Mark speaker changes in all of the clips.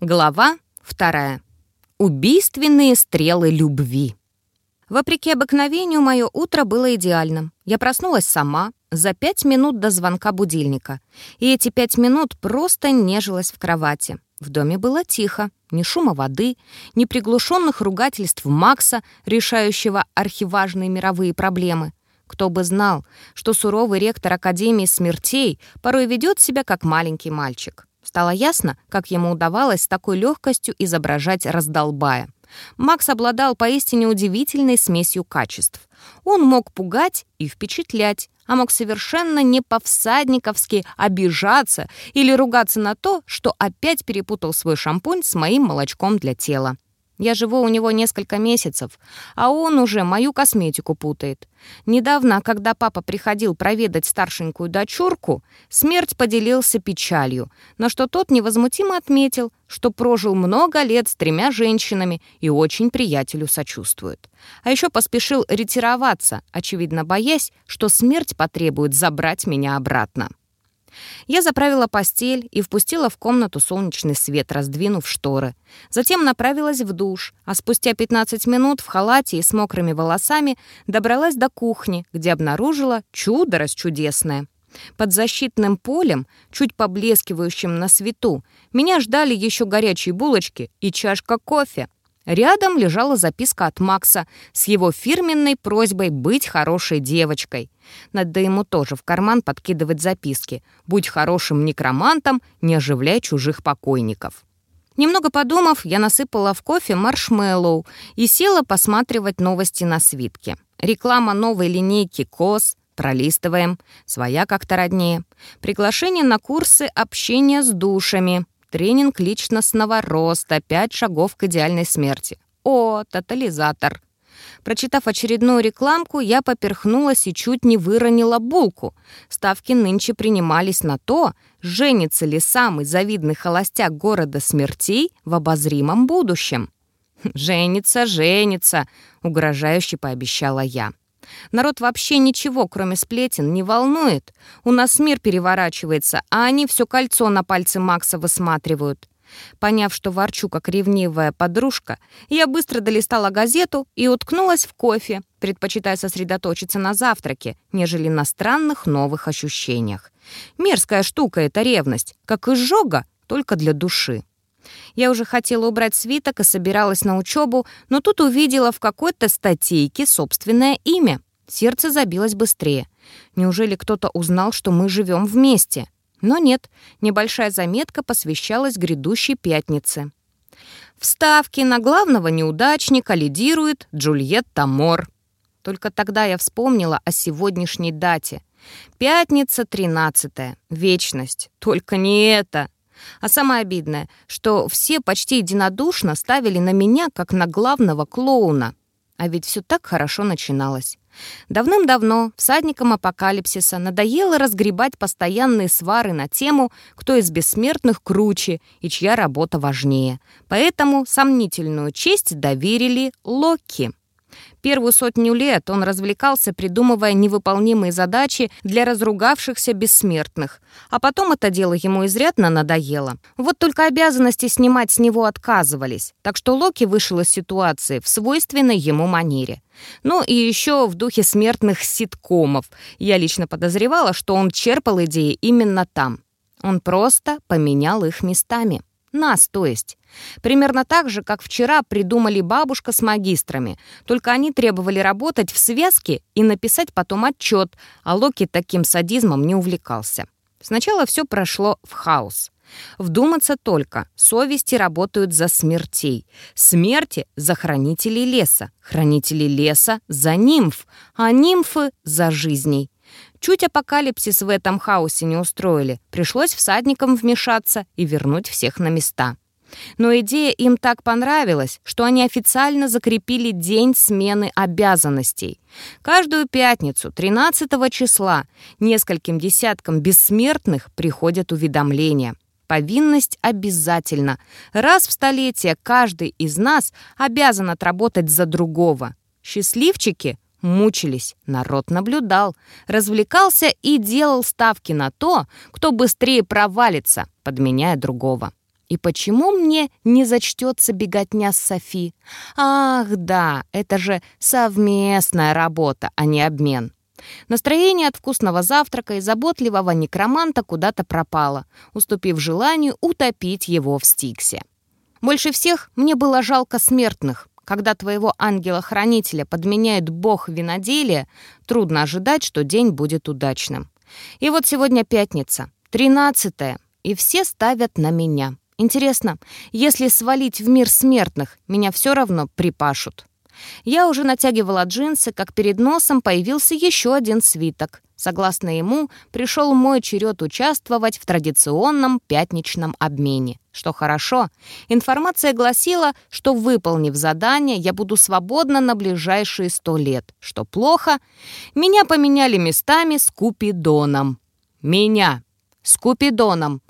Speaker 1: Глава вторая. Убийственные стрелы любви. Вопреки обыкновению, мое утро было идеальным. Я проснулась сама за пять минут до звонка будильника. И эти пять минут просто нежилась в кровати. В доме было тихо, ни шума воды, ни приглушенных ругательств Макса, решающего архиважные мировые проблемы. Кто бы знал, что суровый ректор Академии смертей порой ведет себя как маленький мальчик. Стало ясно, как ему удавалось с такой легкостью изображать раздолбая. Макс обладал поистине удивительной смесью качеств. Он мог пугать и впечатлять, а мог совершенно не по-всадниковски обижаться или ругаться на то, что опять перепутал свой шампунь с моим молочком для тела. Я живу у него несколько месяцев, а он уже мою косметику путает. Недавно, когда папа приходил проведать старшенькую дочурку, смерть поделился печалью, на что тот невозмутимо отметил, что прожил много лет с тремя женщинами и очень приятелю сочувствует. А еще поспешил ретироваться, очевидно боясь, что смерть потребует забрать меня обратно. Я заправила постель и впустила в комнату солнечный свет, раздвинув шторы. Затем направилась в душ, а спустя 15 минут в халате и с мокрыми волосами добралась до кухни, где обнаружила чудо расчудесное. Под защитным полем, чуть поблескивающим на свету, меня ждали еще горячие булочки и чашка кофе. Рядом лежала записка от Макса с его фирменной просьбой быть хорошей девочкой. Надо ему тоже в карман подкидывать записки. «Будь хорошим некромантом, не оживляй чужих покойников». Немного подумав, я насыпала в кофе маршмеллоу и села посматривать новости на свитке. Реклама новой линейки «Кос», пролистываем, своя как-то роднее. Приглашение на курсы общения с душами, тренинг личностного роста, пять шагов к идеальной смерти. О, тотализатор. Прочитав очередную рекламку, я поперхнулась и чуть не выронила булку. Ставки нынче принимались на то, женится ли самый завидный холостяк города смертей в обозримом будущем. «Женится, женится», — угрожающе пообещала я. Народ вообще ничего, кроме сплетен, не волнует. У нас мир переворачивается, а они все кольцо на пальце Макса высматривают. Поняв, что ворчу как ревнивая подружка, я быстро долистала газету и уткнулась в кофе, предпочитая сосредоточиться на завтраке, нежели на странных новых ощущениях. Мерзкая штука эта ревность, как изжога, только для души. Я уже хотела убрать свиток и собиралась на учебу, но тут увидела в какой-то статейке собственное имя. Сердце забилось быстрее. Неужели кто-то узнал, что мы живем вместе? Но нет, небольшая заметка посвящалась грядущей пятнице. Вставки на главного неудачника лидирует Джульетта Мор. Только тогда я вспомнила о сегодняшней дате. Пятница 13 Вечность. Только не это. А самое обидное, что все почти единодушно ставили на меня, как на главного клоуна. А ведь все так хорошо начиналось. Давным-давно всадникам апокалипсиса надоело разгребать постоянные свары на тему, кто из бессмертных круче и чья работа важнее. Поэтому сомнительную честь доверили Локи. Первую сотню лет он развлекался, придумывая невыполнимые задачи для разругавшихся бессмертных. А потом это дело ему изрядно надоело. Вот только обязанности снимать с него отказывались. Так что Локи вышел из ситуации в свойственной ему манере. Ну и еще в духе смертных ситкомов. Я лично подозревала, что он черпал идеи именно там. Он просто поменял их местами. Нас, то есть. Примерно так же, как вчера придумали бабушка с магистрами. Только они требовали работать в связке и написать потом отчет, а Локи таким садизмом не увлекался. Сначала все прошло в хаос. Вдуматься только, совести работают за смертей. Смерти — за хранителей леса, хранители леса — за нимф, а нимфы — за жизней. Чуть апокалипсис в этом хаосе не устроили, пришлось всадникам вмешаться и вернуть всех на места. Но идея им так понравилась, что они официально закрепили день смены обязанностей. Каждую пятницу, 13 числа, нескольким десяткам бессмертных приходят уведомления. Повинность обязательно. Раз в столетие каждый из нас обязан отработать за другого. Счастливчики Мучились, народ наблюдал, развлекался и делал ставки на то, кто быстрее провалится, подменяя другого. И почему мне не зачтется беготня с Софи? Ах, да, это же совместная работа, а не обмен. Настроение от вкусного завтрака и заботливого некроманта куда-то пропало, уступив желанию утопить его в стиксе. Больше всех мне было жалко смертных. Когда твоего ангела-хранителя подменяет бог виноделия, трудно ожидать, что день будет удачным. И вот сегодня пятница, тринадцатая, и все ставят на меня. Интересно, если свалить в мир смертных, меня все равно припашут. Я уже натягивала джинсы, как перед носом появился еще один свиток. Согласно ему, пришел мой черед участвовать в традиционном пятничном обмене. Что хорошо, информация гласила, что, выполнив задание, я буду свободна на ближайшие сто лет. Что плохо, меня поменяли местами с Купидоном. Меня! С Купидоном!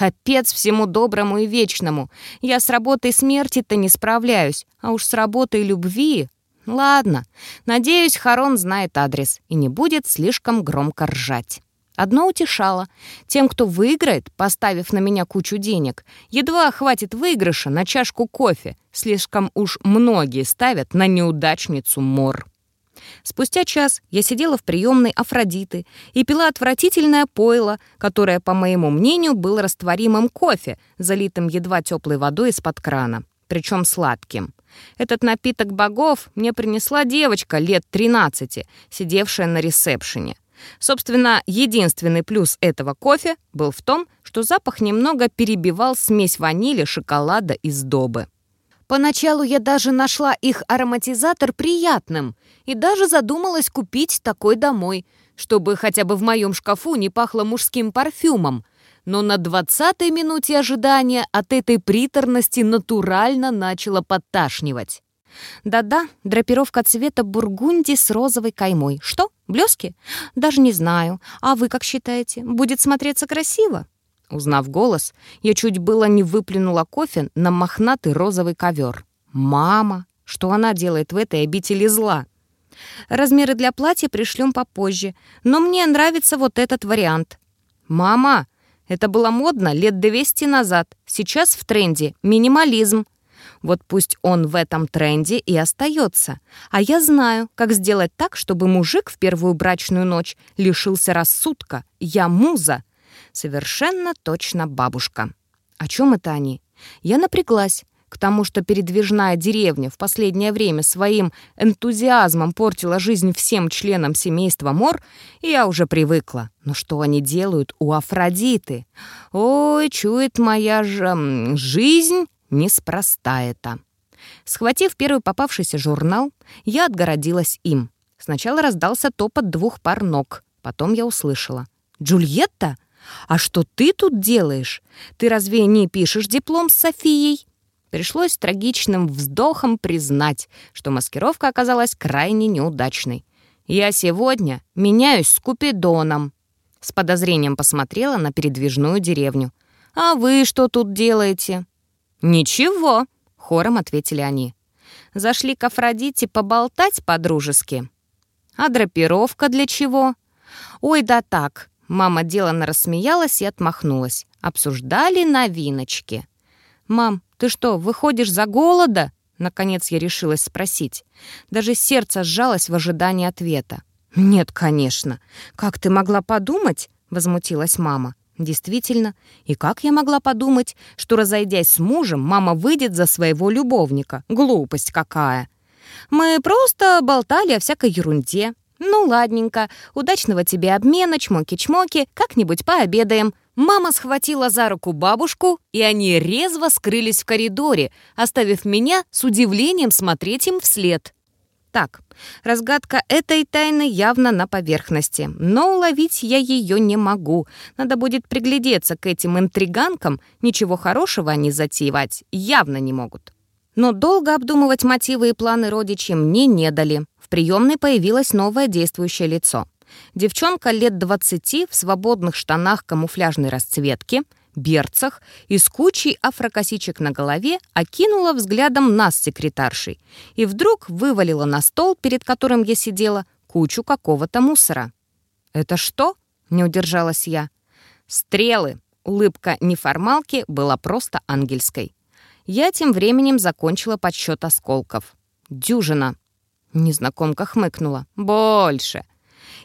Speaker 1: Капец всему доброму и вечному. Я с работой смерти-то не справляюсь, а уж с работой любви Ладно, надеюсь, Харон знает адрес и не будет слишком громко ржать. Одно утешало. Тем, кто выиграет, поставив на меня кучу денег, едва хватит выигрыша на чашку кофе. Слишком уж многие ставят на неудачницу мор. Спустя час я сидела в приемной Афродиты и пила отвратительное пойло, которое, по моему мнению, было растворимым кофе, залитым едва теплой водой из-под крана, причем сладким. Этот напиток богов мне принесла девочка лет 13, сидевшая на ресепшене. Собственно, единственный плюс этого кофе был в том, что запах немного перебивал смесь ванили, шоколада и сдобы. Поначалу я даже нашла их ароматизатор приятным и даже задумалась купить такой домой, чтобы хотя бы в моем шкафу не пахло мужским парфюмом, но на двадцатой минуте ожидания от этой приторности натурально начало подташнивать. Да-да, драпировка цвета бургунди с розовой каймой. Что, блески? Даже не знаю. А вы как считаете, будет смотреться красиво? Узнав голос, я чуть было не выплюнула кофе на мохнатый розовый ковер. Мама, что она делает в этой обители зла? Размеры для платья пришлем попозже, но мне нравится вот этот вариант. «Мама, это было модно лет 200 назад. Сейчас в тренде минимализм. Вот пусть он в этом тренде и остается. А я знаю, как сделать так, чтобы мужик в первую брачную ночь лишился рассудка. Я муза. Совершенно точно бабушка. О чем это они? Я напряглась к тому, что передвижная деревня в последнее время своим энтузиазмом портила жизнь всем членам семейства Мор, я уже привыкла. Но что они делают у Афродиты? Ой, чует моя же жизнь неспроста это. Схватив первый попавшийся журнал, я отгородилась им. Сначала раздался топот двух пар ног. Потом я услышала. «Джульетта? А что ты тут делаешь? Ты разве не пишешь диплом с Софией?» Пришлось трагичным вздохом признать, что маскировка оказалась крайне неудачной. «Я сегодня меняюсь с Купидоном». С подозрением посмотрела на передвижную деревню. «А вы что тут делаете?» «Ничего», — хором ответили они. «Зашли к Афродите поболтать по-дружески». «А драпировка для чего?» «Ой, да так». Мама деланно рассмеялась и отмахнулась. Обсуждали новиночки. «Мам, ты что, выходишь за голода?» Наконец я решилась спросить. Даже сердце сжалось в ожидании ответа. «Нет, конечно. Как ты могла подумать?» — возмутилась мама. «Действительно. И как я могла подумать, что, разойдясь с мужем, мама выйдет за своего любовника? Глупость какая!» «Мы просто болтали о всякой ерунде. Ну, ладненько. Удачного тебе обмена, чмоки-чмоки. Как-нибудь пообедаем. Мама схватила за руку бабушку, и они резво скрылись в коридоре, оставив меня с удивлением смотреть им вслед. Так, разгадка этой тайны явно на поверхности, но уловить я ее не могу. Надо будет приглядеться к этим интриганкам, ничего хорошего они затеевать явно не могут. Но долго обдумывать мотивы и планы родичей мне не дали. Приемной появилось новое действующее лицо. Девчонка лет 20 в свободных штанах камуфляжной расцветки, берцах и с кучей афрокосичек на голове окинула взглядом нас секретаршей и вдруг вывалила на стол, перед которым я сидела, кучу какого-то мусора. «Это что?» — не удержалась я. «Стрелы», Улыбка неформалки была просто ангельской. Я тем временем закончила подсчет осколков. Дюжина. Незнакомка хмыкнула. «Больше!»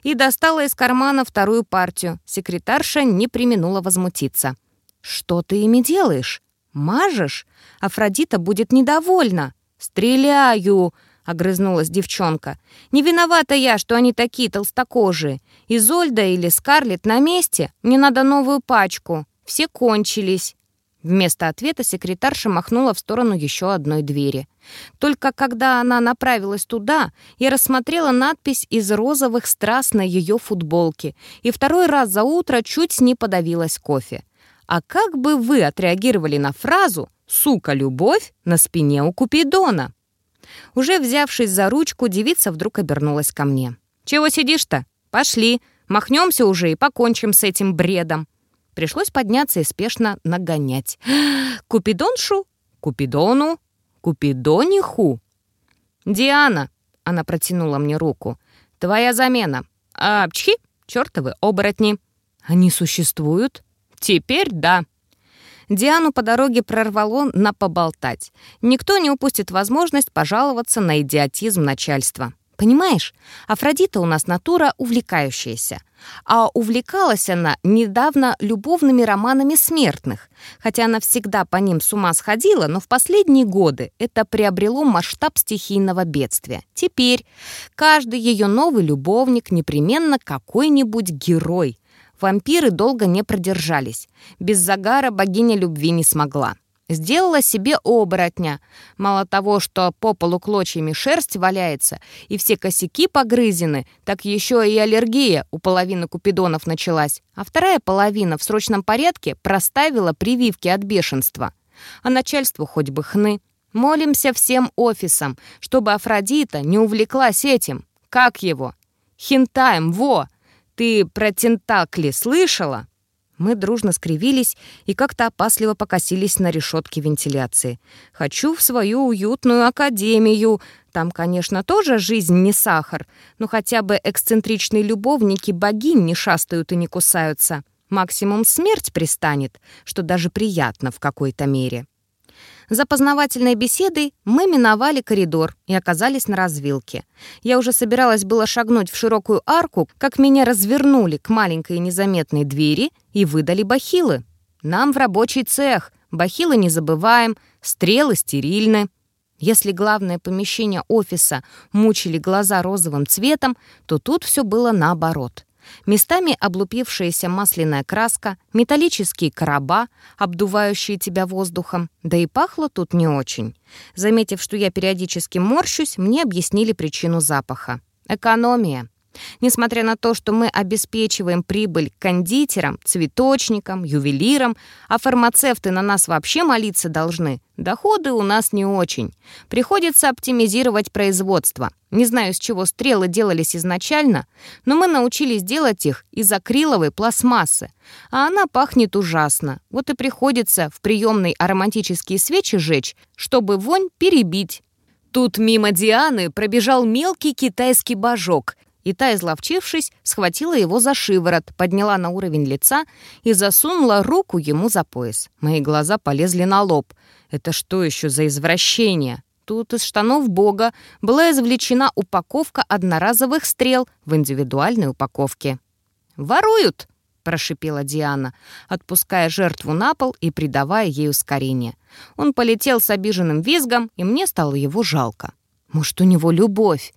Speaker 1: И достала из кармана вторую партию. Секретарша не применула возмутиться. «Что ты ими делаешь? Мажешь? Афродита будет недовольна». «Стреляю!» — огрызнулась девчонка. «Не виновата я, что они такие толстокожие. Изольда или Скарлетт на месте? Мне надо новую пачку. Все кончились». Вместо ответа секретарша махнула в сторону еще одной двери. Только когда она направилась туда, я рассмотрела надпись из розовых страз на ее футболке и второй раз за утро чуть не подавилась кофе. А как бы вы отреагировали на фразу «Сука, любовь» на спине у Купидона? Уже взявшись за ручку, девица вдруг обернулась ко мне. «Чего сидишь-то? Пошли, махнемся уже и покончим с этим бредом». Пришлось подняться и спешно нагонять. «Купидоншу? Купидону? Купидониху?» «Диана!» — она протянула мне руку. «Твоя замена. А, пчхи, чертовы оборотни!» «Они существуют?» «Теперь да!» Диану по дороге прорвало на поболтать. Никто не упустит возможность пожаловаться на идиотизм начальства. Понимаешь, Афродита у нас натура увлекающаяся. А увлекалась она недавно любовными романами смертных. Хотя она всегда по ним с ума сходила, но в последние годы это приобрело масштаб стихийного бедствия. Теперь каждый ее новый любовник непременно какой-нибудь герой, Вампиры долго не продержались. Без загара богиня любви не смогла. Сделала себе оборотня. Мало того, что по полу клочьями шерсть валяется и все косяки погрызены, так еще и аллергия у половины купидонов началась. А вторая половина в срочном порядке проставила прививки от бешенства. А начальству хоть бы хны. Молимся всем офисам, чтобы Афродита не увлеклась этим. Как его? Хинтаем, во! Ты про тентакли слышала?» Мы дружно скривились и как-то опасливо покосились на решетки вентиляции. «Хочу в свою уютную академию. Там, конечно, тоже жизнь не сахар, но хотя бы эксцентричные любовники богинь не шастают и не кусаются. Максимум смерть пристанет, что даже приятно в какой-то мере». За познавательной беседой мы миновали коридор и оказались на развилке. Я уже собиралась было шагнуть в широкую арку, как меня развернули к маленькой незаметной двери и выдали бахилы. Нам в рабочий цех. Бахилы не забываем, стрелы стерильны. Если главное помещение офиса мучили глаза розовым цветом, то тут все было наоборот. Местами облупившаяся масляная краска, металлические короба, обдувающие тебя воздухом, да и пахло тут не очень. Заметив, что я периодически морщусь, мне объяснили причину запаха. Экономия. Несмотря на то, что мы обеспечиваем прибыль кондитерам, цветочникам, ювелирам, а фармацевты на нас вообще молиться должны, доходы у нас не очень. Приходится оптимизировать производство. Не знаю, с чего стрелы делались изначально, но мы научились делать их из акриловой пластмассы. А она пахнет ужасно. Вот и приходится в приемной ароматические свечи жечь, чтобы вонь перебить. Тут мимо Дианы пробежал мелкий китайский божок и та, изловчившись, схватила его за шиворот, подняла на уровень лица и засунула руку ему за пояс. Мои глаза полезли на лоб. Это что еще за извращение? Тут из штанов Бога была извлечена упаковка одноразовых стрел в индивидуальной упаковке. «Воруют!» — прошипела Диана, отпуская жертву на пол и придавая ей ускорение. Он полетел с обиженным визгом, и мне стало его жалко. «Может, у него любовь?»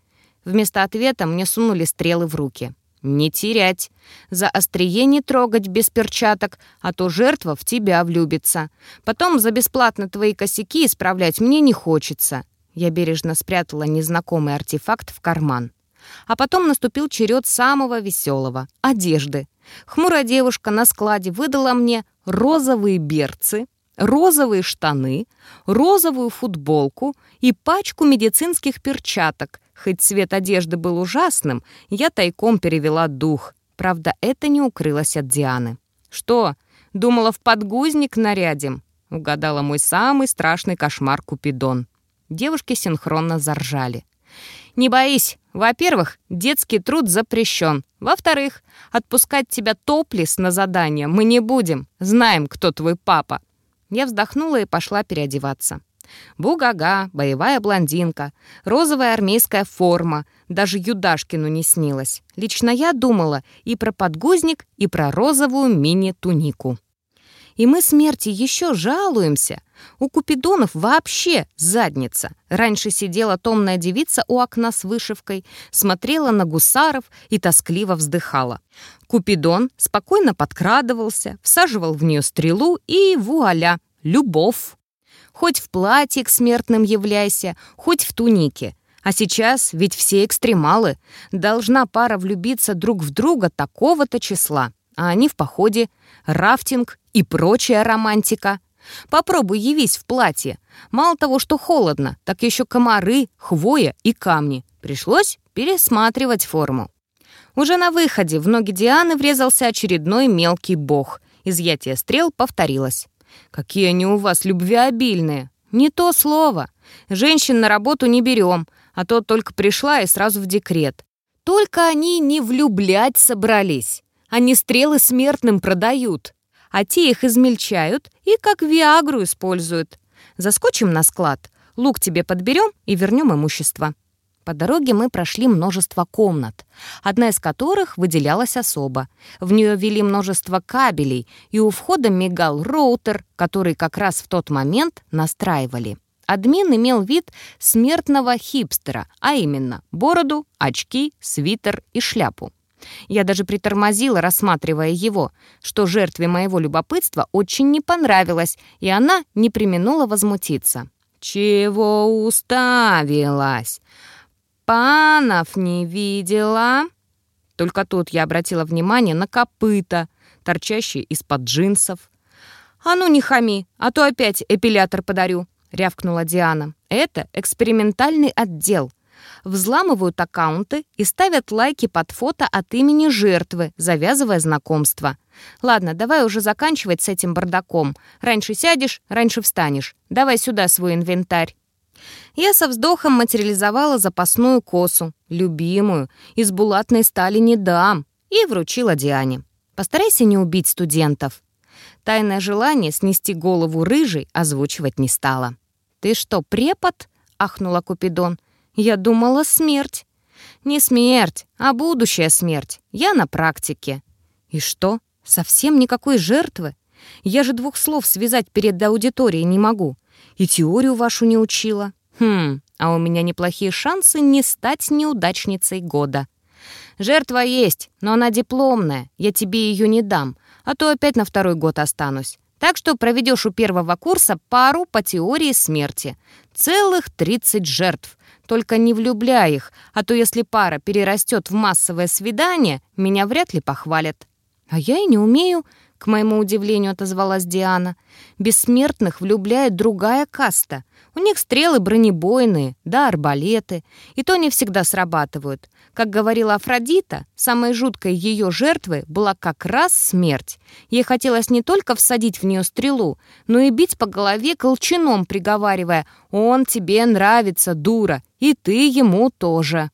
Speaker 1: Вместо ответа мне сунули стрелы в руки. «Не терять. За острие не трогать без перчаток, а то жертва в тебя влюбится. Потом за бесплатно твои косяки исправлять мне не хочется». Я бережно спрятала незнакомый артефакт в карман. А потом наступил черед самого веселого — одежды. Хмурая девушка на складе выдала мне розовые берцы, розовые штаны, розовую футболку и пачку медицинских перчаток, Хоть цвет одежды был ужасным, я тайком перевела дух. Правда, это не укрылось от Дианы. «Что, думала, в подгузник нарядим?» Угадала мой самый страшный кошмар Купидон. Девушки синхронно заржали. «Не боись. Во-первых, детский труд запрещен. Во-вторых, отпускать тебя топлис на задание мы не будем. Знаем, кто твой папа». Я вздохнула и пошла переодеваться. Бугага, боевая блондинка, розовая армейская форма. Даже Юдашкину не снилось. Лично я думала и про подгузник, и про розовую мини-тунику. И мы смерти еще жалуемся. У Купидонов вообще задница. Раньше сидела томная девица у окна с вышивкой, смотрела на гусаров и тоскливо вздыхала. Купидон спокойно подкрадывался, всаживал в нее стрелу и вуаля, любовь. Хоть в платье к смертным являйся, хоть в тунике. А сейчас ведь все экстремалы. Должна пара влюбиться друг в друга такого-то числа. А они в походе, рафтинг и прочая романтика. Попробуй явись в платье. Мало того, что холодно, так еще комары, хвоя и камни. Пришлось пересматривать форму. Уже на выходе в ноги Дианы врезался очередной мелкий бог. Изъятие стрел повторилось. Какие они у вас любвеобильные. Не то слово. Женщин на работу не берем, а то только пришла и сразу в декрет. Только они не влюблять собрались. Они стрелы смертным продают, а те их измельчают и как виагру используют. Заскочим на склад, лук тебе подберем и вернем имущество. По дороге мы прошли множество комнат, одна из которых выделялась особо. В нее вели множество кабелей, и у входа мигал роутер, который как раз в тот момент настраивали. Админ имел вид смертного хипстера, а именно бороду, очки, свитер и шляпу. Я даже притормозила, рассматривая его, что жертве моего любопытства очень не понравилось, и она не применула возмутиться. «Чего уставилась? Панов не видела». Только тут я обратила внимание на копыта, торчащие из-под джинсов. «А ну не хами, а то опять эпилятор подарю», — рявкнула Диана. «Это экспериментальный отдел. Взламывают аккаунты и ставят лайки под фото от имени жертвы, завязывая знакомство. Ладно, давай уже заканчивать с этим бардаком. Раньше сядешь, раньше встанешь. Давай сюда свой инвентарь». Я со вздохом материализовала запасную косу, любимую, из булатной стали не дам, и вручила Диане. Постарайся не убить студентов. Тайное желание снести голову рыжей озвучивать не стала. «Ты что, препод?» — ахнула Купидон. «Я думала, смерть». «Не смерть, а будущая смерть. Я на практике». «И что, совсем никакой жертвы? Я же двух слов связать перед аудиторией не могу. И теорию вашу не учила. Хм, а у меня неплохие шансы не стать неудачницей года. Жертва есть, но она дипломная. Я тебе ее не дам, а то опять на второй год останусь. Так что проведешь у первого курса пару по теории смерти. Целых 30 жертв. Только не влюбляй их, а то если пара перерастет в массовое свидание, меня вряд ли похвалят. А я и не умею, к моему удивлению отозвалась Диана. Бессмертных влюбляет другая каста. У них стрелы бронебойные, да арбалеты, и то не всегда срабатывают. Как говорила Афродита, самой жуткой ее жертвой была как раз смерть. Ей хотелось не только всадить в нее стрелу, но и бить по голове колчаном, приговаривая «Он тебе нравится, дура, и ты ему тоже».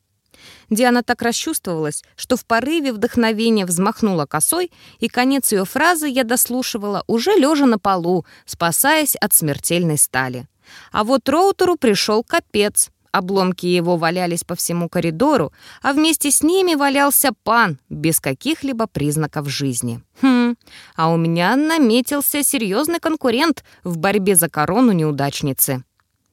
Speaker 1: Диана так расчувствовалась, что в порыве вдохновения взмахнула косой, и конец ее фразы я дослушивала уже лежа на полу, спасаясь от смертельной стали. А вот Роутеру пришел капец. Обломки его валялись по всему коридору, а вместе с ними валялся пан, без каких-либо признаков жизни. Хм, а у меня наметился серьезный конкурент в борьбе за корону неудачницы.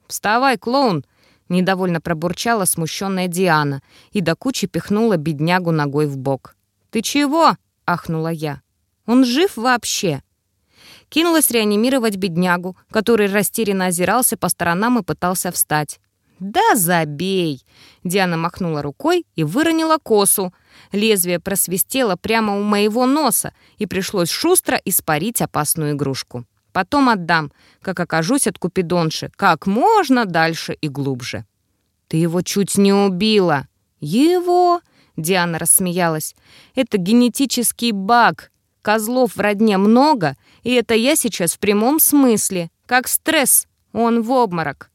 Speaker 1: «Вставай, клоун!» Недовольно пробурчала смущенная Диана и до кучи пихнула беднягу ногой в бок. «Ты чего?» — ахнула я. «Он жив вообще?» Кинулась реанимировать беднягу, который растерянно озирался по сторонам и пытался встать. «Да забей!» Диана махнула рукой и выронила косу. Лезвие просвистело прямо у моего носа, и пришлось шустро испарить опасную игрушку. Потом отдам, как окажусь от Купидонши, как можно дальше и глубже». «Ты его чуть не убила». «Его?» — Диана рассмеялась. «Это генетический баг. Козлов в родне много, и это я сейчас в прямом смысле. Как стресс. Он в обморок».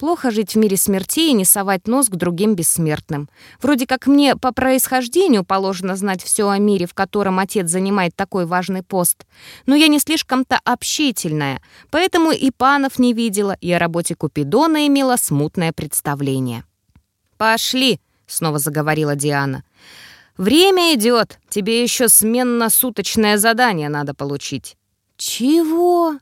Speaker 1: Плохо жить в мире смертей и не совать нос к другим бессмертным. Вроде как мне по происхождению положено знать все о мире, в котором отец занимает такой важный пост. Но я не слишком-то общительная, поэтому и панов не видела, и о работе Купидона имела смутное представление. «Пошли!» — снова заговорила Диана. «Время идет. Тебе еще сменно-суточное задание надо получить». «Чего?»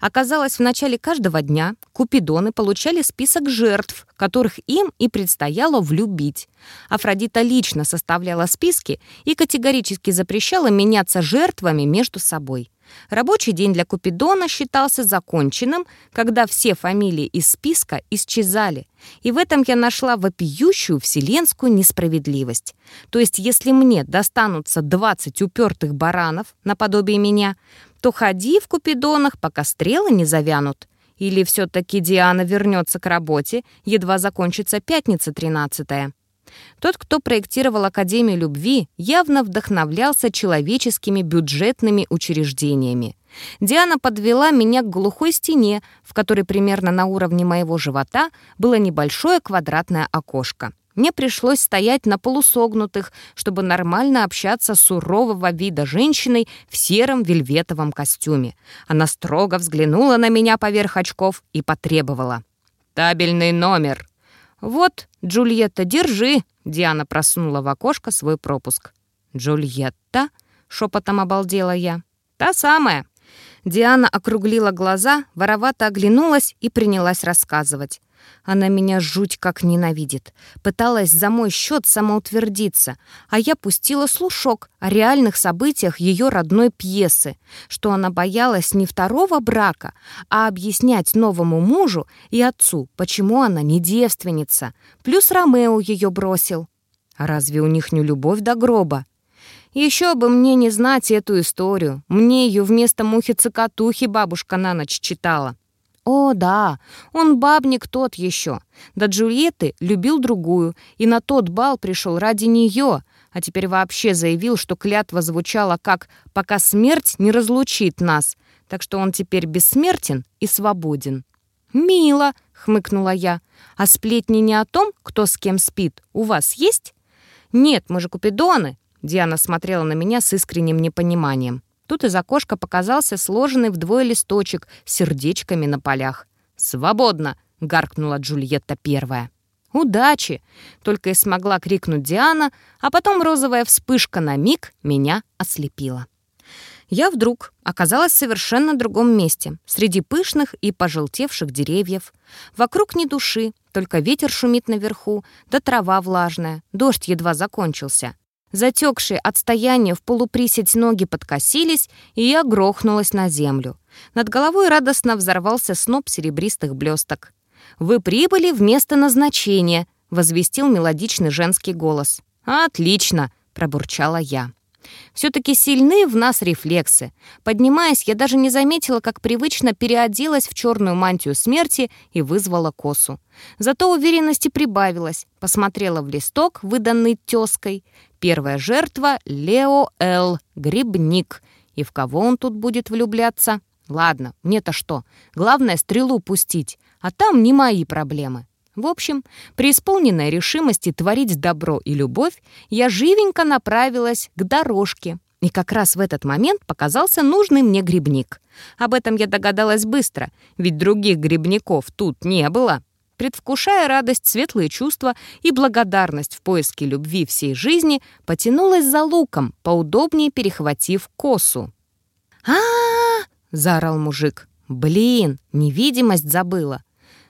Speaker 1: Оказалось, в начале каждого дня купидоны получали список жертв, которых им и предстояло влюбить. Афродита лично составляла списки и категорически запрещала меняться жертвами между собой. Рабочий день для Купидона считался законченным, когда все фамилии из списка исчезали. И в этом я нашла вопиющую вселенскую несправедливость. То есть, если мне достанутся 20 упертых баранов, наподобие меня, то ходи в Купидонах, пока стрелы не завянут. Или все-таки Диана вернется к работе, едва закончится пятница 13 -я. Тот, кто проектировал Академию любви, явно вдохновлялся человеческими бюджетными учреждениями. Диана подвела меня к глухой стене, в которой примерно на уровне моего живота было небольшое квадратное окошко. Мне пришлось стоять на полусогнутых, чтобы нормально общаться с сурового вида женщиной в сером вельветовом костюме. Она строго взглянула на меня поверх очков и потребовала. «Табельный номер!» «Вот, Джульетта, держи!» Диана просунула в окошко свой пропуск. «Джульетта?» — шепотом обалдела я. «Та самая!» Диана округлила глаза, воровато оглянулась и принялась рассказывать. Она меня жуть как ненавидит. Пыталась за мой счет самоутвердиться, а я пустила слушок о реальных событиях ее родной пьесы, что она боялась не второго брака, а объяснять новому мужу и отцу, почему она не девственница. Плюс Ромео ее бросил. А разве у них не любовь до гроба? Еще бы мне не знать эту историю. Мне ее вместо мухи-цокотухи бабушка на ночь читала. О, да, он бабник тот еще. До Джульетты любил другую, и на тот бал пришел ради нее, а теперь вообще заявил, что клятва звучала как «пока смерть не разлучит нас», так что он теперь бессмертен и свободен. «Мило», — хмыкнула я, — «а сплетни не о том, кто с кем спит, у вас есть?» «Нет, мы же купидоны», — Диана смотрела на меня с искренним непониманием. Тут из окошка показался сложенный вдвое листочек с сердечками на полях. «Свободно!» — гаркнула Джульетта первая. «Удачи!» — только и смогла крикнуть Диана, а потом розовая вспышка на миг меня ослепила. Я вдруг оказалась в совершенно другом месте, среди пышных и пожелтевших деревьев. Вокруг ни души, только ветер шумит наверху, да трава влажная, дождь едва закончился. Затекшие от стояния в полуприсядь ноги подкосились, и я грохнулась на землю. Над головой радостно взорвался сноп серебристых блесток. «Вы прибыли в место назначения», — возвестил мелодичный женский голос. «Отлично», — пробурчала я. Все-таки сильны в нас рефлексы. Поднимаясь, я даже не заметила, как привычно переоделась в черную мантию смерти и вызвала косу. Зато уверенности прибавилось. Посмотрела в листок, выданный тезкой. Первая жертва — Лео Л. Грибник. И в кого он тут будет влюбляться? Ладно, мне-то что? Главное — стрелу пустить. А там не мои проблемы. В общем, при исполненной решимости творить добро и любовь, я живенько направилась к дорожке. И как раз в этот момент показался нужный мне грибник. Об этом я догадалась быстро, ведь других грибников тут не было. Предвкушая радость, светлые чувства и благодарность в поиске любви всей жизни, потянулась за луком, поудобнее перехватив косу. -а, -а, -а заорал мужик. «Блин, невидимость забыла.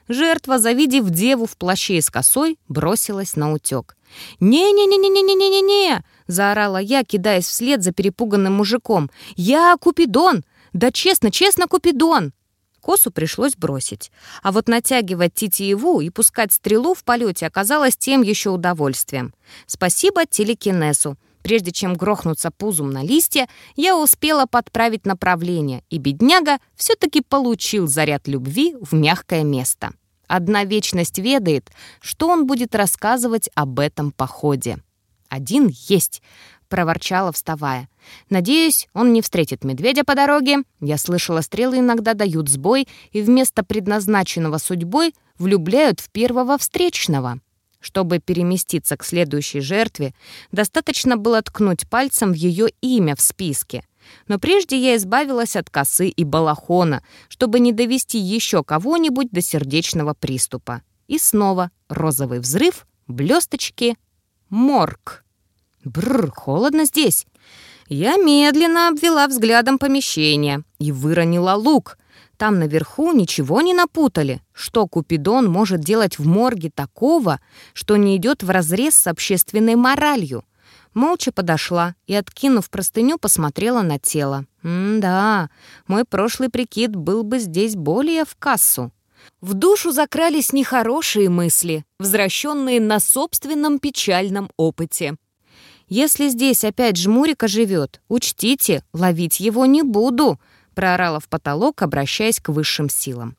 Speaker 1: Жертва, завидев деву в плаще и с косой, бросилась на утек. «Не-не-не-не-не-не-не-не!» — заорала я, кидаясь вслед за перепуганным мужиком. «Я Купидон! Да честно, честно, Купидон!» Косу пришлось бросить. А вот натягивать тетиву и пускать стрелу в полете оказалось тем еще удовольствием. Спасибо телекинесу. Прежде чем грохнуться пузом на листья, я успела подправить направление, и бедняга все-таки получил заряд любви в мягкое место. Одна вечность ведает, что он будет рассказывать об этом походе. «Один есть», — проворчала, вставая. «Надеюсь, он не встретит медведя по дороге. Я слышала, стрелы иногда дают сбой, и вместо предназначенного судьбой влюбляют в первого встречного. Чтобы переместиться к следующей жертве, достаточно было ткнуть пальцем в ее имя в списке. Но прежде я избавилась от косы и балахона, чтобы не довести еще кого-нибудь до сердечного приступа. И снова розовый взрыв, блесточки, морг. Бррр, холодно здесь. Я медленно обвела взглядом помещение и выронила лук. Там наверху ничего не напутали. Что Купидон может делать в морге такого, что не идет вразрез с общественной моралью? Молча подошла и, откинув простыню, посмотрела на тело. М-да, мой прошлый прикид был бы здесь более в кассу. В душу закрались нехорошие мысли, возвращенные на собственном печальном опыте. «Если здесь опять жмурика живет, учтите, ловить его не буду», проорала в потолок, обращаясь к высшим силам.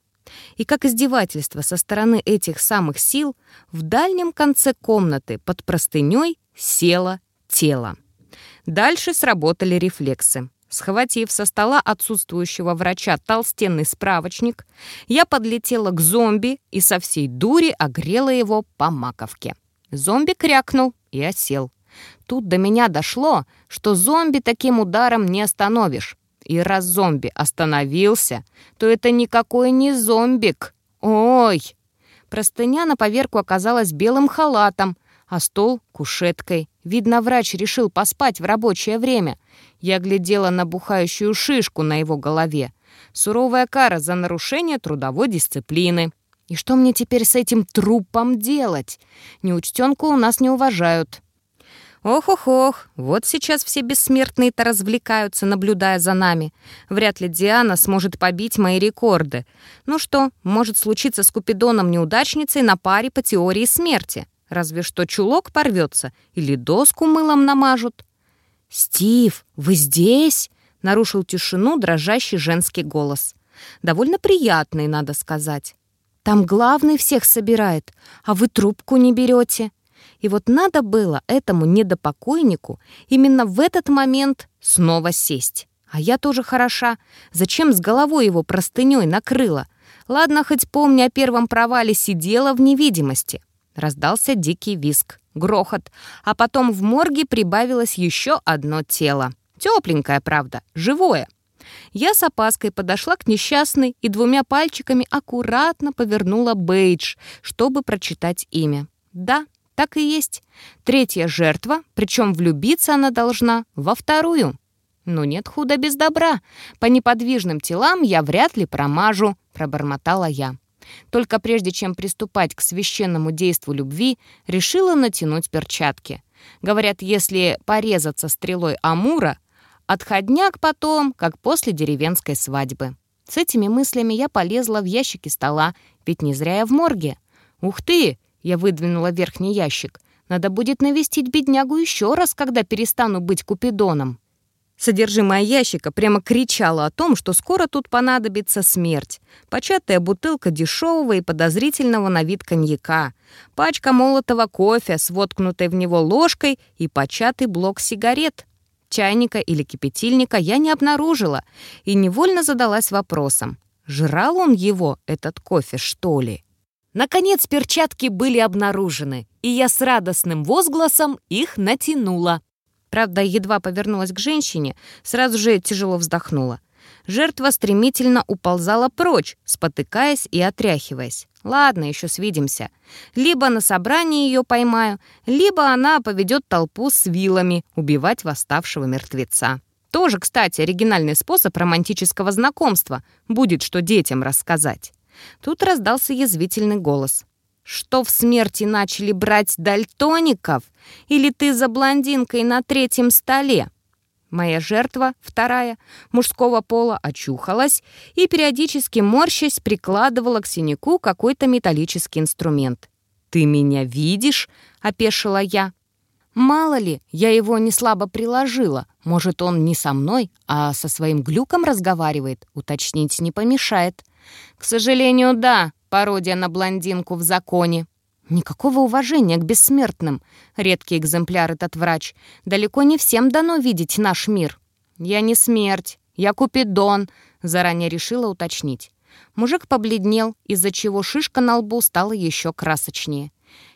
Speaker 1: И как издевательство со стороны этих самых сил, в дальнем конце комнаты под простыней село тело. Дальше сработали рефлексы. Схватив со стола отсутствующего врача толстенный справочник, я подлетела к зомби и со всей дури огрела его по маковке. Зомби крякнул и осел. Тут до меня дошло, что зомби таким ударом не остановишь. И раз зомби остановился, то это никакой не зомбик. Ой! Простыня на поверку оказалась белым халатом, а стол — кушеткой. Видно, врач решил поспать в рабочее время. Я глядела на бухающую шишку на его голове. Суровая кара за нарушение трудовой дисциплины. И что мне теперь с этим трупом делать? Неучтенку у нас не уважают. Ох-ох-ох, вот сейчас все бессмертные-то развлекаются, наблюдая за нами. Вряд ли Диана сможет побить мои рекорды. Ну что, может случиться с Купидоном-неудачницей на паре по теории смерти. Разве что чулок порвется или доску мылом намажут. «Стив, вы здесь?» — нарушил тишину дрожащий женский голос. Довольно приятный, надо сказать. «Там главный всех собирает, а вы трубку не берете». И вот надо было этому недопокойнику именно в этот момент снова сесть. А я тоже хороша. Зачем с головой его простыней накрыла? Ладно, хоть помня о первом провале сидела в невидимости. Раздался дикий виск, грохот, а потом в морге прибавилось еще одно тело. Тепленькое, правда, живое. Я с опаской подошла к несчастной и двумя пальчиками аккуратно повернула бейдж, чтобы прочитать имя. Да, так и есть. Третья жертва, причем влюбиться она должна во вторую. «Ну нет худа без добра. По неподвижным телам я вряд ли промажу», — пробормотала я. Только прежде чем приступать к священному действу любви, решила натянуть перчатки. Говорят, если порезаться стрелой Амура, отходняк потом, как после деревенской свадьбы. С этими мыслями я полезла в ящики стола, ведь не зря я в морге. «Ух ты! Я выдвинула верхний ящик. Надо будет навестить беднягу еще раз, когда перестану быть купидоном. Содержимое ящика прямо кричало о том, что скоро тут понадобится смерть. Початая бутылка дешевого и подозрительного на вид коньяка, пачка молотого кофе с воткнутой в него ложкой и початый блок сигарет. Чайника или кипятильника я не обнаружила и невольно задалась вопросом, жрал он его, этот кофе, что ли? Наконец перчатки были обнаружены, и я с радостным возгласом их натянула. Правда, едва повернулась к женщине, сразу же тяжело вздохнула. Жертва стремительно уползала прочь, спотыкаясь и отряхиваясь. Ладно, еще свидимся. Либо на собрании ее поймаю, либо она поведет толпу с вилами убивать восставшего мертвеца. Тоже, кстати, оригинальный способ романтического знакомства. Будет что детям рассказать. Тут раздался язвительный голос. «Что в смерти начали брать дальтоников? Или ты за блондинкой на третьем столе?» Моя жертва, вторая, мужского пола, очухалась и, периодически морщась, прикладывала к синяку какой-то металлический инструмент. «Ты меня видишь?» — опешила я. «Мало ли, я его не слабо приложила. Может, он не со мной, а со своим глюком разговаривает. Уточнить не помешает». «К сожалению, да, пародия на блондинку в законе». «Никакого уважения к бессмертным», — редкий экземпляр этот врач. «Далеко не всем дано видеть наш мир». «Я не смерть, я Купидон», — заранее решила уточнить. Мужик побледнел, из-за чего шишка на лбу стала еще красочнее.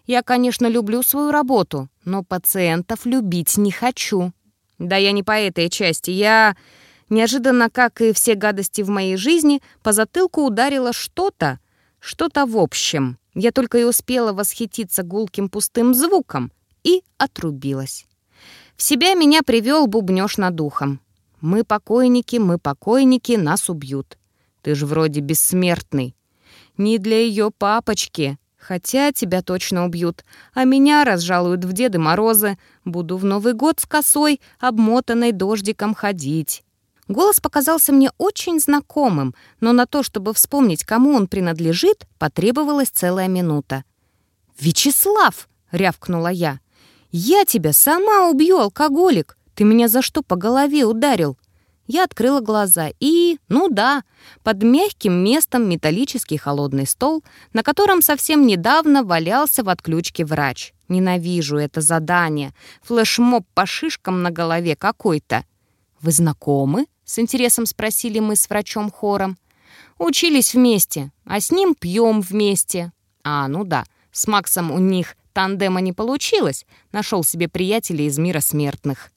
Speaker 1: Я, конечно, люблю свою работу, но пациентов любить не хочу. Да я не по этой части. Я... Неожиданно, как и все гадости в моей жизни, по затылку ударило что-то, что-то в общем. Я только и успела восхититься гулким пустым звуком и отрубилась. В себя меня привел бубнёж над ухом. «Мы покойники, мы покойники, нас убьют. Ты же вроде бессмертный. Не для ее папочки, хотя тебя точно убьют, а меня разжалуют в Деды Морозы. Буду в Новый год с косой, обмотанной дождиком ходить». Голос показался мне очень знакомым, но на то, чтобы вспомнить, кому он принадлежит, потребовалась целая минута. «Вячеслав!» — рявкнула я. «Я тебя сама убью, алкоголик! Ты меня за что по голове ударил?» Я открыла глаза и, ну да, под мягким местом металлический холодный стол, на котором совсем недавно валялся в отключке врач. Ненавижу это задание. Флешмоб по шишкам на голове какой-то. «Вы знакомы?» — с интересом спросили мы с врачом хором. «Учились вместе, а с ним пьем вместе». «А, ну да, с Максом у них тандема не получилось, нашел себе приятеля из мира смертных».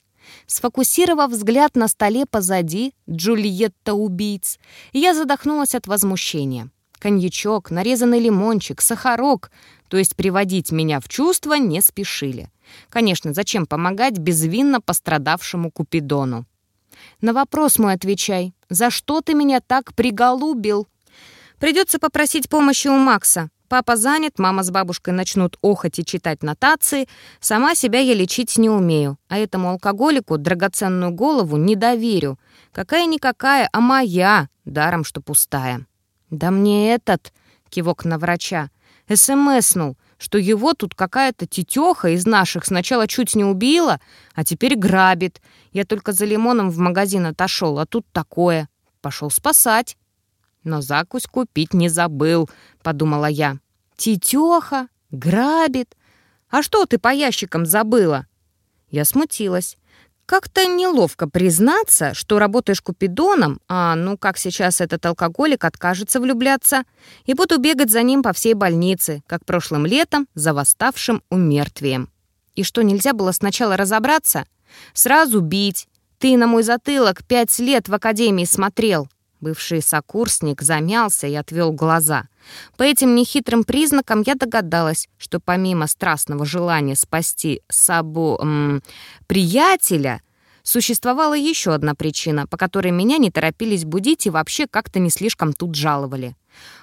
Speaker 1: Сфокусировав взгляд на столе позади Джульетта-убийц, я задохнулась от возмущения. Коньячок, нарезанный лимончик, сахарок, то есть приводить меня в чувство не спешили. Конечно, зачем помогать безвинно пострадавшему Купидону? На вопрос мой отвечай. За что ты меня так приголубил? Придется попросить помощи у Макса. Папа занят, мама с бабушкой начнут охать и читать нотации. Сама себя я лечить не умею. А этому алкоголику драгоценную голову не доверю. Какая-никакая, а моя, даром что пустая. «Да мне этот...» — кивок на врача. «СМСнул, что его тут какая-то тетеха из наших сначала чуть не убила, а теперь грабит. Я только за лимоном в магазин отошел, а тут такое. Пошел спасать». Но закусь купить не забыл, подумала я. Тетеха грабит. А что ты по ящикам забыла? Я смутилась. Как-то неловко признаться, что работаешь купидоном, а ну как сейчас этот алкоголик откажется влюбляться, и буду бегать за ним по всей больнице, как прошлым летом за восставшим умертвием. И что, нельзя было сначала разобраться? Сразу бить. Ты на мой затылок пять лет в академии смотрел. Бывший сокурсник замялся и отвел глаза. По этим нехитрым признакам я догадалась, что помимо страстного желания спасти Сабу м, приятеля, существовала еще одна причина, по которой меня не торопились будить и вообще как-то не слишком тут жаловали.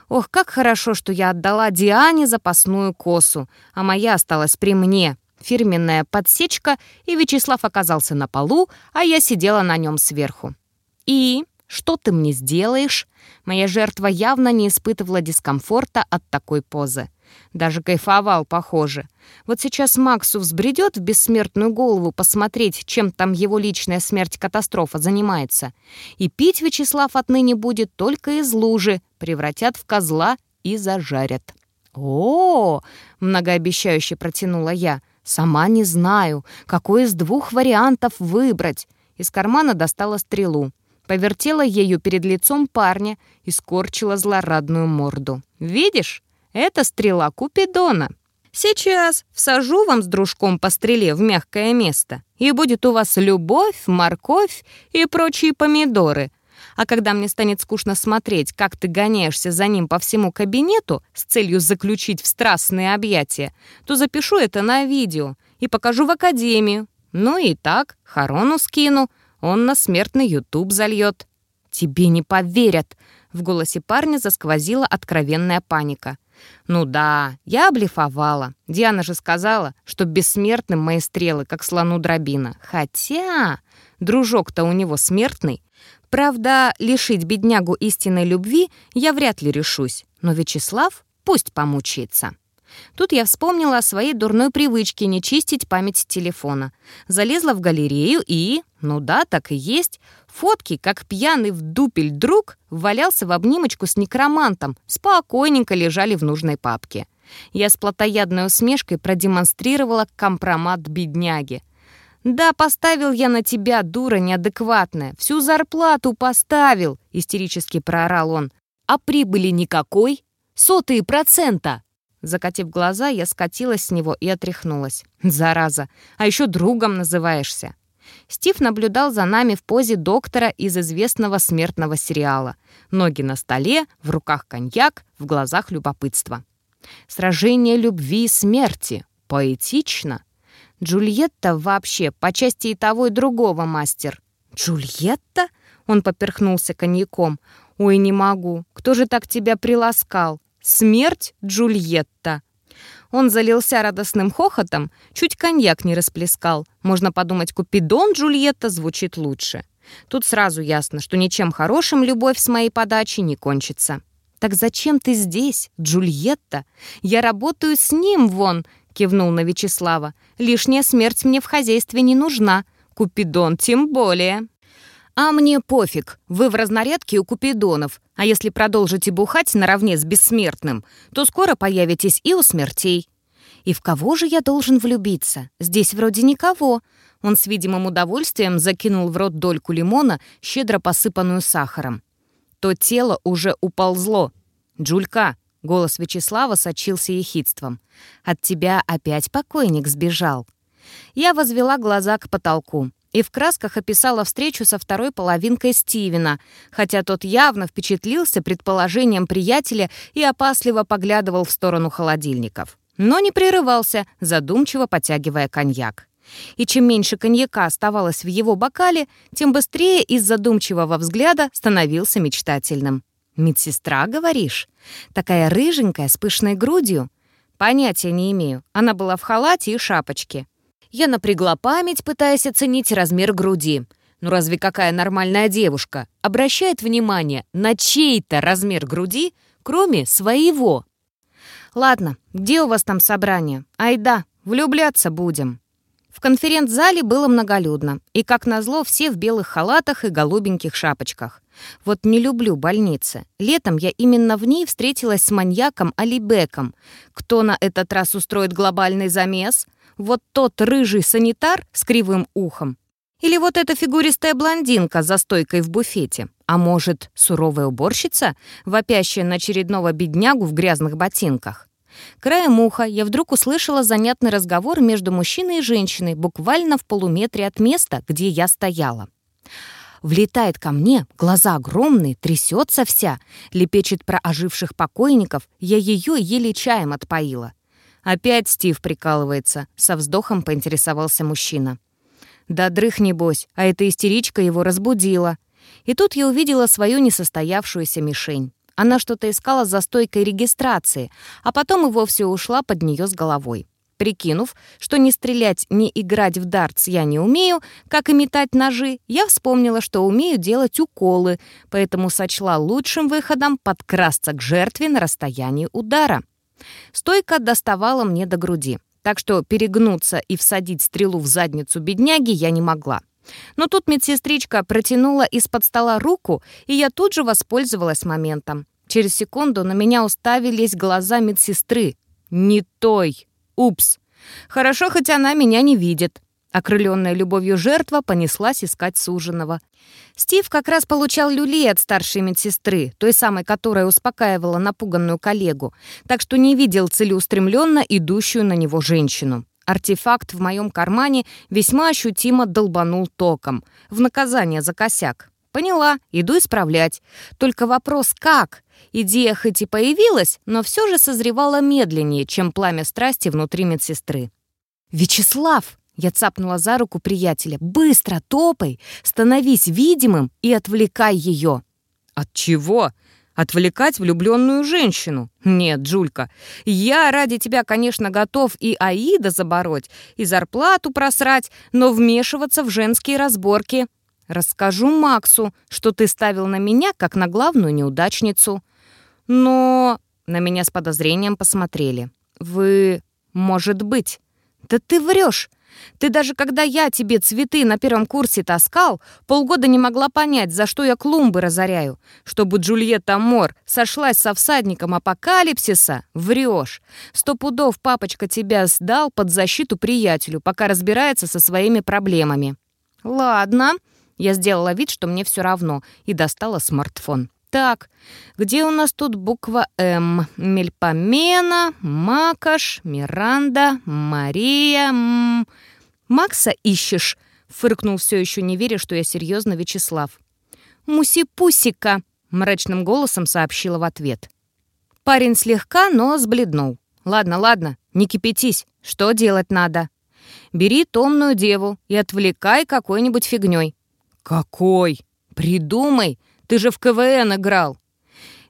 Speaker 1: Ох, как хорошо, что я отдала Диане запасную косу, а моя осталась при мне. Фирменная подсечка, и Вячеслав оказался на полу, а я сидела на нем сверху. И что ты мне сделаешь?» Моя жертва явно не испытывала дискомфорта от такой позы. Даже кайфовал, похоже. Вот сейчас Максу взбредет в бессмертную голову посмотреть, чем там его личная смерть-катастрофа занимается. И пить Вячеслав отныне будет только из лужи, превратят в козла и зажарят. «О, -о, -о многообещающе протянула я. «Сама не знаю, какой из двух вариантов выбрать». Из кармана достала стрелу повертела ею перед лицом парня и скорчила злорадную морду. «Видишь, это стрела Купидона. Сейчас всажу вам с дружком по стреле в мягкое место, и будет у вас любовь, морковь и прочие помидоры. А когда мне станет скучно смотреть, как ты гоняешься за ним по всему кабинету с целью заключить в страстные объятия, то запишу это на видео и покажу в академию. Ну и так, Харону скину — он на смертный Ютуб зальет. «Тебе не поверят!» В голосе парня засквозила откровенная паника. «Ну да, я облифовала. Диана же сказала, что бессмертным мои стрелы, как слону дробина. Хотя дружок-то у него смертный. Правда, лишить беднягу истинной любви я вряд ли решусь. Но Вячеслав пусть помучится». Тут я вспомнила о своей дурной привычке не чистить память телефона. Залезла в галерею и... Ну да, так и есть. Фотки, как пьяный в дупель друг, валялся в обнимочку с некромантом, спокойненько лежали в нужной папке. Я с плотоядной усмешкой продемонстрировала компромат бедняги. «Да, поставил я на тебя, дура неадекватная. Всю зарплату поставил!» — истерически проорал он. а прибыли никакой. Сотые процента. Закатив глаза, я скатилась с него и отряхнулась. «Зараза! А еще другом называешься!» Стив наблюдал за нами в позе доктора из известного смертного сериала. Ноги на столе, в руках коньяк, в глазах любопытство. «Сражение любви и смерти. Поэтично!» Джульетта вообще по части и того, и другого мастер. «Джульетта?» — он поперхнулся коньяком. «Ой, не могу. Кто же так тебя приласкал? Смерть Джульетта!» Он залился радостным хохотом, чуть коньяк не расплескал. Можно подумать, Купидон Джульетта звучит лучше. Тут сразу ясно, что ничем хорошим любовь с моей подачи не кончится. «Так зачем ты здесь, Джульетта? Я работаю с ним, вон!» — кивнул на Вячеслава. «Лишняя смерть мне в хозяйстве не нужна. Купидон тем более». «А мне пофиг, вы в разнарядке у купидонов, а если продолжите бухать наравне с бессмертным, то скоро появитесь и у смертей». «И в кого же я должен влюбиться? Здесь вроде никого». Он с видимым удовольствием закинул в рот дольку лимона, щедро посыпанную сахаром. То тело уже уползло. «Джулька!» — голос Вячеслава сочился ехидством. «От тебя опять покойник сбежал». Я возвела глаза к потолку и в красках описала встречу со второй половинкой Стивена, хотя тот явно впечатлился предположением приятеля и опасливо поглядывал в сторону холодильников. Но не прерывался, задумчиво потягивая коньяк. И чем меньше коньяка оставалось в его бокале, тем быстрее из задумчивого взгляда становился мечтательным. «Медсестра, говоришь? Такая рыженькая, с пышной грудью?» «Понятия не имею. Она была в халате и шапочке. Я напрягла память, пытаясь оценить размер груди. Ну разве какая нормальная девушка обращает внимание на чей-то размер груди, кроме своего? Ладно, где у вас там собрание? Айда, влюбляться будем. В конференц-зале было многолюдно, и, как назло, все в белых халатах и голубеньких шапочках. Вот не люблю больницы. Летом я именно в ней встретилась с маньяком Алибеком. Кто на этот раз устроит глобальный замес? Вот тот рыжий санитар с кривым ухом? Или вот эта фигуристая блондинка за стойкой в буфете? А может, суровая уборщица, вопящая на очередного беднягу в грязных ботинках? Краем уха я вдруг услышала занятный разговор между мужчиной и женщиной буквально в полуметре от места, где я стояла. Влетает ко мне, глаза огромные, трясется вся, лепечет про оживших покойников, я ее еле чаем отпоила. «Опять Стив прикалывается», — со вздохом поинтересовался мужчина. «Да дрых, небось, а эта истеричка его разбудила». И тут я увидела свою несостоявшуюся мишень. Она что-то искала за стойкой регистрации, а потом и вовсе ушла под нее с головой. Прикинув, что не стрелять, не играть в дартс я не умею, как и метать ножи, я вспомнила, что умею делать уколы, поэтому сочла лучшим выходом подкрасться к жертве на расстоянии удара. Стойка доставала мне до груди, так что перегнуться и всадить стрелу в задницу бедняги я не могла. Но тут медсестричка протянула из-под стола руку, и я тут же воспользовалась моментом. Через секунду на меня уставились глаза медсестры. «Не той! Упс! Хорошо, хоть она меня не видит. Окрыленная любовью жертва понеслась искать суженого. Стив как раз получал люлей от старшей медсестры, той самой, которая успокаивала напуганную коллегу, так что не видел целеустремленно идущую на него женщину. Артефакт в моем кармане весьма ощутимо долбанул током. В наказание за косяк. Поняла, иду исправлять. Только вопрос как? Идея хоть и появилась, но все же созревала медленнее, чем пламя страсти внутри медсестры. «Вячеслав!» Я цапнула за руку приятеля. «Быстро, топай! Становись видимым и отвлекай ее!»
Speaker 2: «От чего?» Отвлекать влюбленную женщину? Нет, Джулька, я ради тебя, конечно, готов и Аида забороть, и зарплату просрать, но вмешиваться в женские разборки. Расскажу Максу, что ты ставил на меня, как на главную неудачницу. Но... На меня с подозрением посмотрели. Вы... Может быть. Да ты врешь. Ты даже когда я тебе цветы на первом курсе таскал, полгода не могла понять, за что я клумбы разоряю. Чтобы Джульетта Мор сошлась со всадником апокалипсиса, врешь. Сто пудов папочка тебя сдал под защиту приятелю, пока разбирается со своими проблемами. Ладно. Я сделала вид, что мне все равно, и достала смартфон. Так, где у нас тут буква «М»? Мельпомена, Макаш, Миранда, Мария... М... «Макса ищешь?» — фыркнул все еще не веря, что я серьезно Вячеслав. «Муси-пусика!» — мрачным голосом сообщила в ответ. Парень слегка, но сбледнул. «Ладно, ладно, не кипятись. Что делать надо?» «Бери томную деву и отвлекай какой-нибудь фигней». «Какой? Придумай! Ты же в КВН играл!»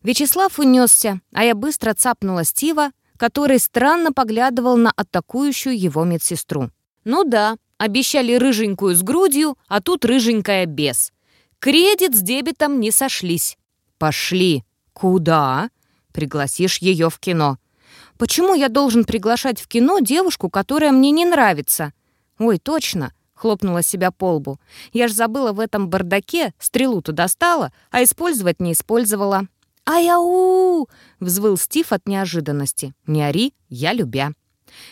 Speaker 2: Вячеслав унесся, а я быстро цапнула Стива, который странно поглядывал на атакующую его медсестру. «Ну да, обещали рыженькую с грудью, а тут рыженькая без. Кредит с дебетом не сошлись». «Пошли». «Куда?» «Пригласишь ее в кино». «Почему я должен приглашать в кино девушку, которая мне не нравится?» «Ой, точно хлопнула себя по лбу. «Я ж забыла в этом бардаке, стрелу-то достала, а использовать не использовала». «Ай-ау!» — взвыл Стив от неожиданности. «Не ори, я любя».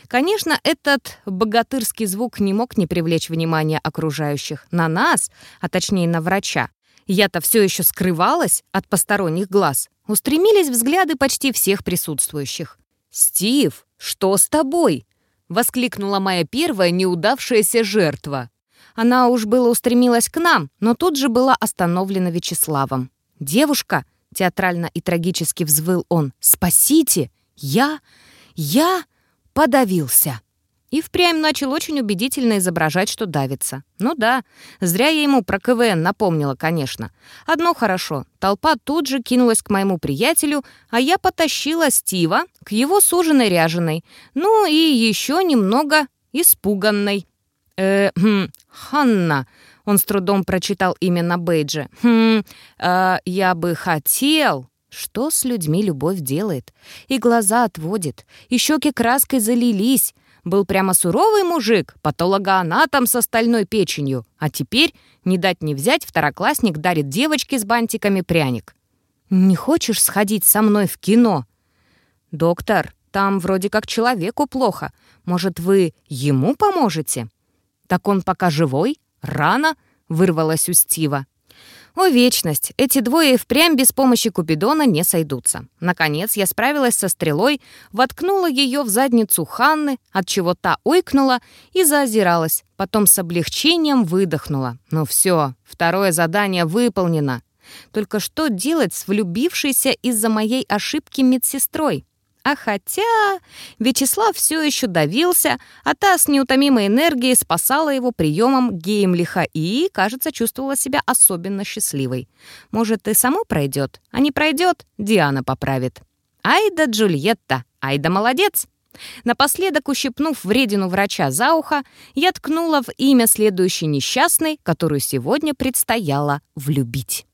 Speaker 2: Конечно, этот богатырский звук не мог не привлечь внимания окружающих. На нас, а точнее на врача. Я-то все еще скрывалась от посторонних глаз. Устремились взгляды почти всех присутствующих. «Стив, что с тобой?» Воскликнула моя первая неудавшаяся жертва. Она уж было устремилась к нам, но тут же была остановлена Вячеславом. «Девушка!» — театрально и трагически взвыл он. «Спасите! Я... я...» подавился. И впрямь начал очень убедительно изображать, что давится. Ну да, зря я ему про КВН напомнила, конечно. Одно хорошо, толпа тут же кинулась к моему приятелю, а я потащила Стива к его суженой ряженой, ну и еще немного испуганной. Э, хм, Ханна, он с трудом прочитал имя на бейдже. Хм, э, я бы хотел... Что с людьми любовь делает? И глаза отводит, и щеки краской залились, был прямо суровый мужик, патологоанатом с остальной печенью. А теперь, не дать не взять, второклассник дарит девочке с бантиками пряник. «Не хочешь сходить со мной в кино?» «Доктор, там вроде как человеку плохо. Может, вы ему поможете?» «Так он пока живой? Рано?» — вырвалось у Стива. О, вечность! Эти двое впрямь без помощи Купидона не сойдутся. Наконец я справилась со стрелой, воткнула ее в задницу Ханны, от чего та ойкнула и заозиралась, потом с облегчением выдохнула. Ну все, второе задание выполнено. Только что делать с влюбившейся из-за моей ошибки медсестрой? А хотя Вячеслав все еще давился, а та с неутомимой энергией спасала его приемом Геймлиха и, кажется, чувствовала себя особенно счастливой. Может, и само пройдет, а не пройдет, Диана поправит. Ай да Джульетта, ай да молодец! Напоследок, ущипнув вредину врача за ухо, я ткнула в имя следующей несчастной, которую сегодня предстояло влюбить.